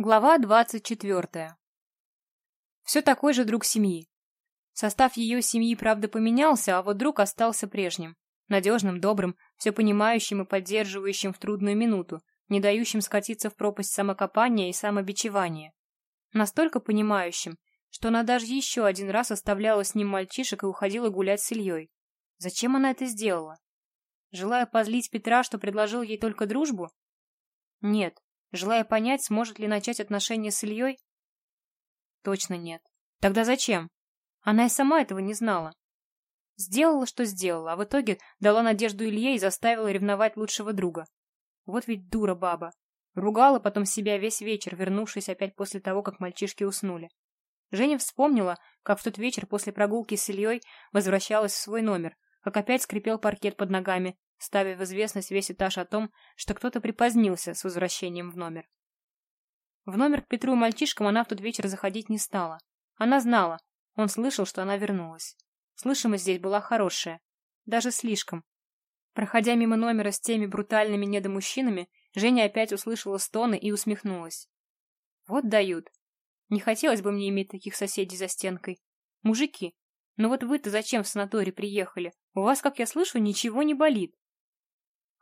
Глава двадцать четвертая. Все такой же друг семьи. Состав ее семьи, правда, поменялся, а вот друг остался прежним. Надежным, добрым, все понимающим и поддерживающим в трудную минуту, не дающим скатиться в пропасть самокопания и самобичевания. Настолько понимающим, что она даже еще один раз оставляла с ним мальчишек и уходила гулять с Ильей. Зачем она это сделала? Желая позлить Петра, что предложил ей только дружбу? Нет, желая понять, сможет ли начать отношения с Ильей? Точно нет. Тогда зачем? Она и сама этого не знала. Сделала, что сделала, а в итоге дала надежду Илье и заставила ревновать лучшего друга. Вот ведь дура баба. Ругала потом себя весь вечер, вернувшись опять после того, как мальчишки уснули. Женя вспомнила, как в тот вечер после прогулки с Ильей возвращалась в свой номер, как опять скрипел паркет под ногами, ставя в известность весь этаж о том, что кто-то припозднился с возвращением в номер. В номер к Петру и мальчишкам она в тот вечер заходить не стала. Она знала, он слышал, что она вернулась. Слышимость здесь была хорошая, даже слишком. Проходя мимо номера с теми брутальными недомужчинами, Женя опять услышала стоны и усмехнулась. Вот дают. Не хотелось бы мне иметь таких соседей за стенкой. Мужики, ну вот вы-то зачем в санаторий приехали? У вас, как я слышу, ничего не болит.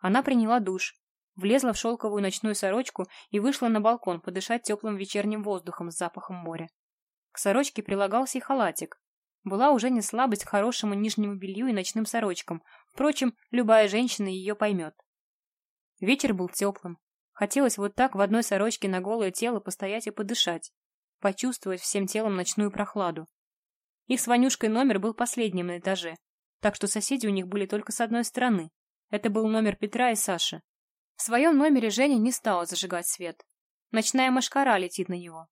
Она приняла душ, влезла в шелковую ночную сорочку и вышла на балкон подышать теплым вечерним воздухом с запахом моря. К сорочке прилагался и халатик. Была уже не слабость к хорошему нижнему белью и ночным сорочкам. Впрочем, любая женщина ее поймет. Вечер был теплым. Хотелось вот так в одной сорочке на голое тело постоять и подышать. Почувствовать всем телом ночную прохладу. Их с Ванюшкой номер был последним на этаже, так что соседи у них были только с одной стороны, это был номер Петра и Саши. В своем номере Женя не стала зажигать свет. Ночная машкара летит на него.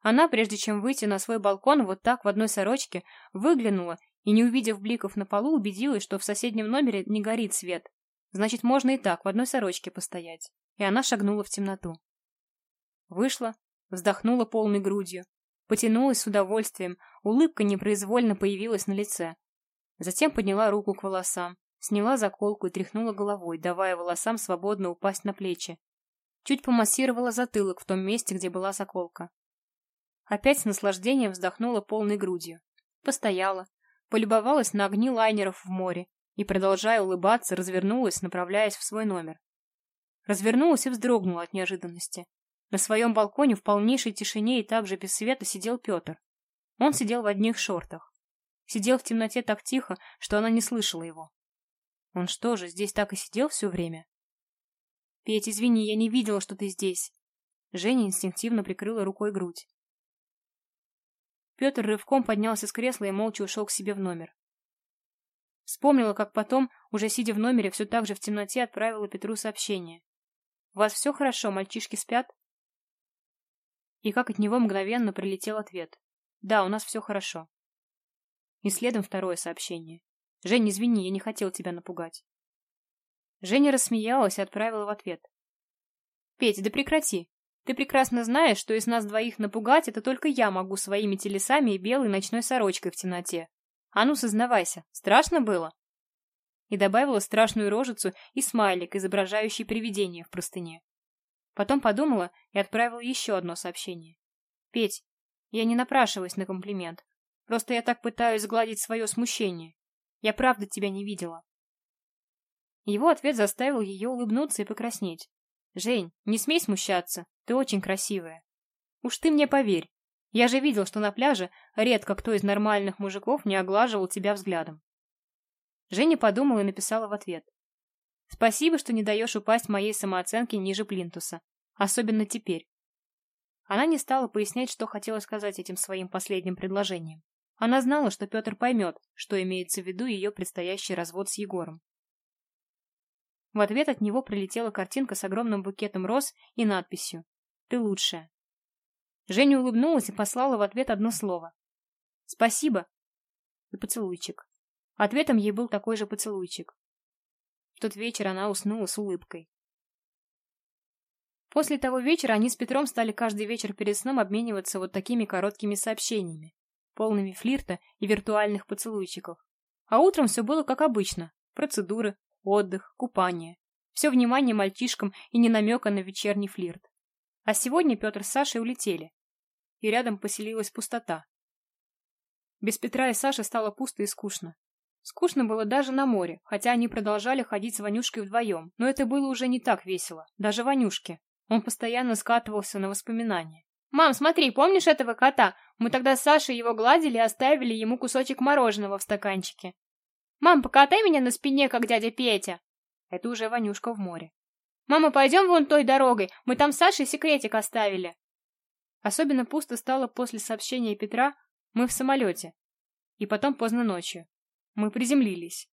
Она, прежде чем выйти на свой балкон, вот так в одной сорочке, выглянула и, не увидев бликов на полу, убедилась, что в соседнем номере не горит свет. Значит, можно и так, в одной сорочке постоять. И она шагнула в темноту. Вышла, вздохнула полной грудью, потянулась с удовольствием, улыбка непроизвольно появилась на лице. Затем подняла руку к волосам, Сняла заколку и тряхнула головой, давая волосам свободно упасть на плечи. Чуть помассировала затылок в том месте, где была заколка. Опять с наслаждением вздохнула полной грудью. Постояла, полюбовалась на огни лайнеров в море и, продолжая улыбаться, развернулась, направляясь в свой номер. Развернулась и вздрогнула от неожиданности. На своем балконе в полнейшей тишине и также без света сидел Петр. Он сидел в одних шортах. Сидел в темноте так тихо, что она не слышала его. Он что же, здесь так и сидел все время? Петь, извини, я не видела, что ты здесь. Женя инстинктивно прикрыла рукой грудь. Петр рывком поднялся с кресла и молча ушел к себе в номер. Вспомнила, как потом, уже сидя в номере, все так же в темноте отправила Петру сообщение. «У вас все хорошо, мальчишки спят?» И как от него мгновенно прилетел ответ. «Да, у нас все хорошо». И следом второе сообщение. Жень, извини, я не хотел тебя напугать. Женя рассмеялась и отправила в ответ. Петя, да прекрати. Ты прекрасно знаешь, что из нас двоих напугать это только я могу своими телесами и белой ночной сорочкой в темноте. А ну, сознавайся, страшно было? И добавила страшную рожицу и смайлик, изображающий привидение в простыне. Потом подумала и отправила еще одно сообщение. Петь, я не напрашиваюсь на комплимент. Просто я так пытаюсь сгладить свое смущение. Я правда тебя не видела. Его ответ заставил ее улыбнуться и покраснеть. «Жень, не смей смущаться, ты очень красивая. Уж ты мне поверь, я же видел, что на пляже редко кто из нормальных мужиков не оглаживал тебя взглядом». Женя подумала и написала в ответ. «Спасибо, что не даешь упасть моей самооценке ниже плинтуса, особенно теперь». Она не стала пояснять, что хотела сказать этим своим последним предложением. Она знала, что Петр поймет, что имеется в виду ее предстоящий развод с Егором. В ответ от него прилетела картинка с огромным букетом роз и надписью «Ты лучшая». Женя улыбнулась и послала в ответ одно слово. «Спасибо» и поцелуйчик. Ответом ей был такой же поцелуйчик. В тот вечер она уснула с улыбкой. После того вечера они с Петром стали каждый вечер перед сном обмениваться вот такими короткими сообщениями полными флирта и виртуальных поцелуйчиков. А утром все было как обычно. Процедуры, отдых, купание. Все внимание мальчишкам и не намека на вечерний флирт. А сегодня Петр с Сашей улетели. И рядом поселилась пустота. Без Петра и Саши стало пусто и скучно. Скучно было даже на море, хотя они продолжали ходить с Ванюшкой вдвоем, но это было уже не так весело, даже Ванюшке. Он постоянно скатывался на воспоминания. «Мам, смотри, помнишь этого кота? Мы тогда с Сашей его гладили и оставили ему кусочек мороженого в стаканчике. Мам, покатай меня на спине, как дядя Петя!» Это уже Ванюшка в море. «Мама, пойдем вон той дорогой, мы там с Сашей секретик оставили!» Особенно пусто стало после сообщения Петра «Мы в самолете». И потом поздно ночью. Мы приземлились.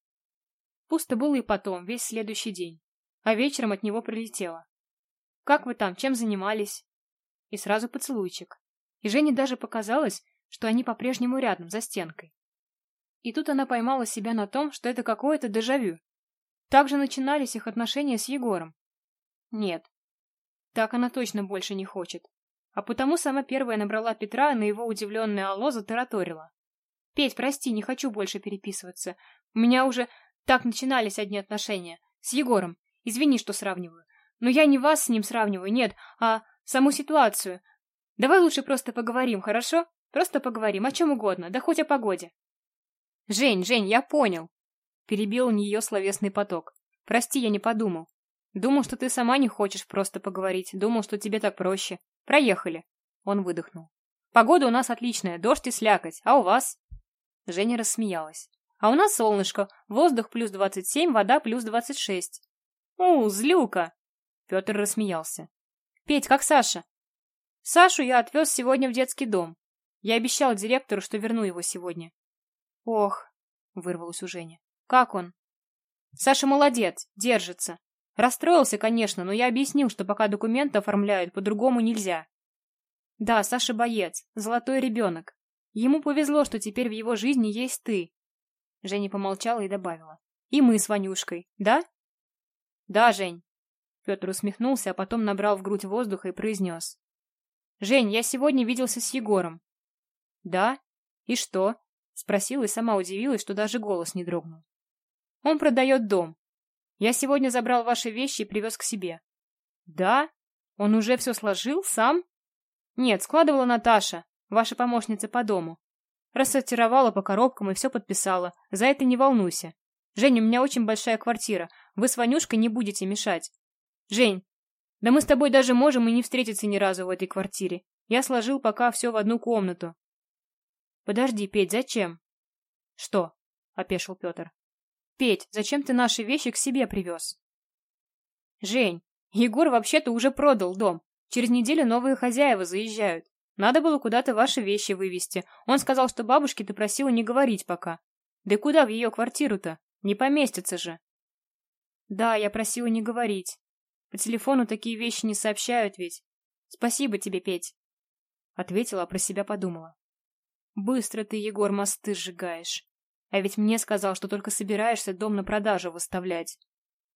Пусто было и потом, весь следующий день. А вечером от него прилетело. «Как вы там? Чем занимались?» И сразу поцелуйчик. И Жене даже показалось, что они по-прежнему рядом, за стенкой. И тут она поймала себя на том, что это какое-то дежавю. Так же начинались их отношения с Егором. Нет, так она точно больше не хочет. А потому сама первая набрала Петра и на его удивленное алло затараторила. Петь, прости, не хочу больше переписываться. У меня уже так начинались одни отношения. С Егором. Извини, что сравниваю. Но я не вас с ним сравниваю, нет, а саму ситуацию. Давай лучше просто поговорим, хорошо? Просто поговорим, о чем угодно, да хоть о погоде. Жень, Жень, я понял. Перебил нее словесный поток. Прости, я не подумал. Думал, что ты сама не хочешь просто поговорить. Думал, что тебе так проще. Проехали. Он выдохнул. Погода у нас отличная, дождь и слякоть. А у вас? Женя рассмеялась. А у нас солнышко, воздух плюс двадцать семь, вода плюс двадцать шесть. У, злюка! Петр рассмеялся. Петь, как Саша? Сашу я отвез сегодня в детский дом. Я обещал директору, что верну его сегодня. Ох, вырвалось у Жени. Как он? Саша молодец, держится. Расстроился, конечно, но я объяснил, что пока документы оформляют, по-другому нельзя. Да, Саша боец, золотой ребенок. Ему повезло, что теперь в его жизни есть ты. Женя помолчала и добавила. И мы с Ванюшкой, да? Да, Жень. Петр усмехнулся, а потом набрал в грудь воздуха и произнес. Жень, я сегодня виделся с Егором. Да? И что? Спросила и сама удивилась, что даже голос не дрогнул. Он продает дом. Я сегодня забрал ваши вещи и привез к себе. Да? Он уже все сложил сам? Нет, складывала Наташа. Ваша помощница по дому. Рассортировала по коробкам и все подписала. За это не волнуйся. Жень, у меня очень большая квартира. Вы с Ванюшкой не будете мешать. Жень, да мы с тобой даже можем и не встретиться ни разу в этой квартире. Я сложил пока все в одну комнату. Подожди, Петь, зачем? Что? Опешил Петр. Петь, зачем ты наши вещи к себе привез? Жень, Егор вообще-то уже продал дом. Через неделю новые хозяева заезжают. Надо было куда-то ваши вещи вывести. Он сказал, что бабушке ты просила не говорить пока. Да куда в ее квартиру-то? Не поместится же. Да, я просила не говорить. По телефону такие вещи не сообщают ведь. Спасибо тебе, Петь. Ответила, а про себя подумала. Быстро ты, Егор, мосты сжигаешь. А ведь мне сказал, что только собираешься дом на продажу выставлять.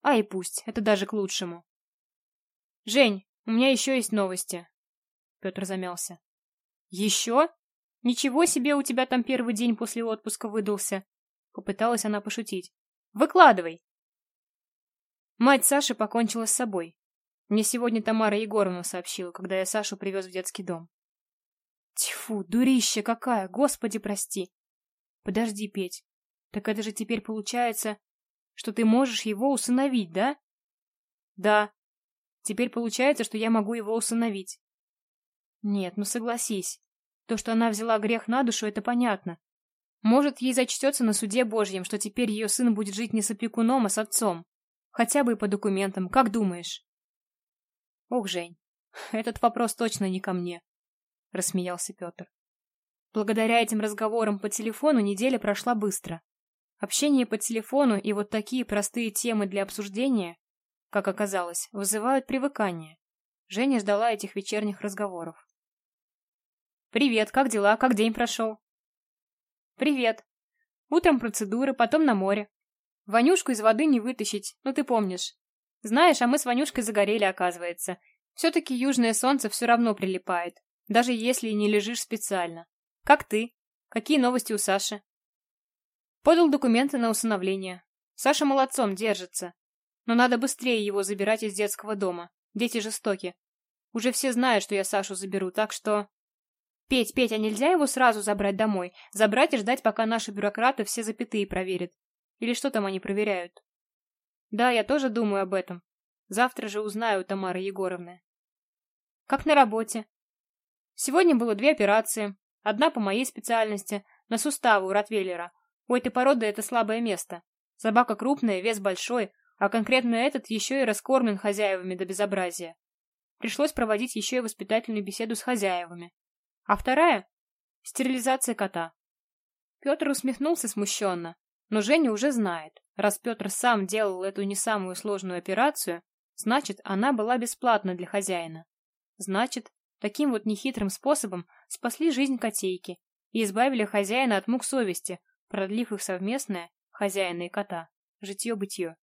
А и пусть, это даже к лучшему. Жень, у меня еще есть новости. Петр замялся. «Еще? Ничего себе у тебя там первый день после отпуска выдался!» Попыталась она пошутить. «Выкладывай!» Мать Саши покончила с собой. Мне сегодня Тамара Егоровна сообщила, когда я Сашу привез в детский дом. Тьфу, дурища какая, господи прости. Подожди, Петь, так это же теперь получается, что ты можешь его усыновить, да? Да. Теперь получается, что я могу его усыновить. Нет, ну согласись. То, что она взяла грех на душу, это понятно. Может, ей зачтется на суде Божьем, что теперь ее сын будет жить не с опекуном, а с отцом. Хотя бы и по документам, как думаешь? Ох, Жень, этот вопрос точно не ко мне, рассмеялся Петр. Благодаря этим разговорам по телефону неделя прошла быстро. Общение по телефону и вот такие простые темы для обсуждения, как оказалось, вызывают привыкание. Женя ждала этих вечерних разговоров. «Привет, как дела? Как день прошел?» «Привет. Утром процедуры, потом на море. Ванюшку из воды не вытащить, ну ты помнишь. Знаешь, а мы с Ванюшкой загорели, оказывается. Все-таки южное солнце все равно прилипает, даже если не лежишь специально. Как ты? Какие новости у Саши?» Подал документы на усыновление. Саша молодцом держится. Но надо быстрее его забирать из детского дома. Дети жестоки. Уже все знают, что я Сашу заберу, так что... Петь, Петь, а нельзя его сразу забрать домой? Забрать и ждать, пока наши бюрократы все запятые проверят. Или что там они проверяют? Да, я тоже думаю об этом. Завтра же узнаю у Тамары Егоровны. Как на работе? Сегодня было две операции. Одна по моей специальности, на суставы у Ротвейлера. У этой породы это слабое место. Собака крупная, вес большой, а конкретно этот еще и раскормлен хозяевами до безобразия. Пришлось проводить еще и воспитательную беседу с хозяевами. А вторая — стерилизация кота. Петр усмехнулся смущенно, но Женя уже знает. Раз Петр сам делал эту не самую сложную операцию, значит, она была бесплатна для хозяина. Значит, таким вот нехитрым способом спасли жизнь котейки и избавили хозяина от мук совести, продлив их совместное, хозяина и кота, житье-бытье.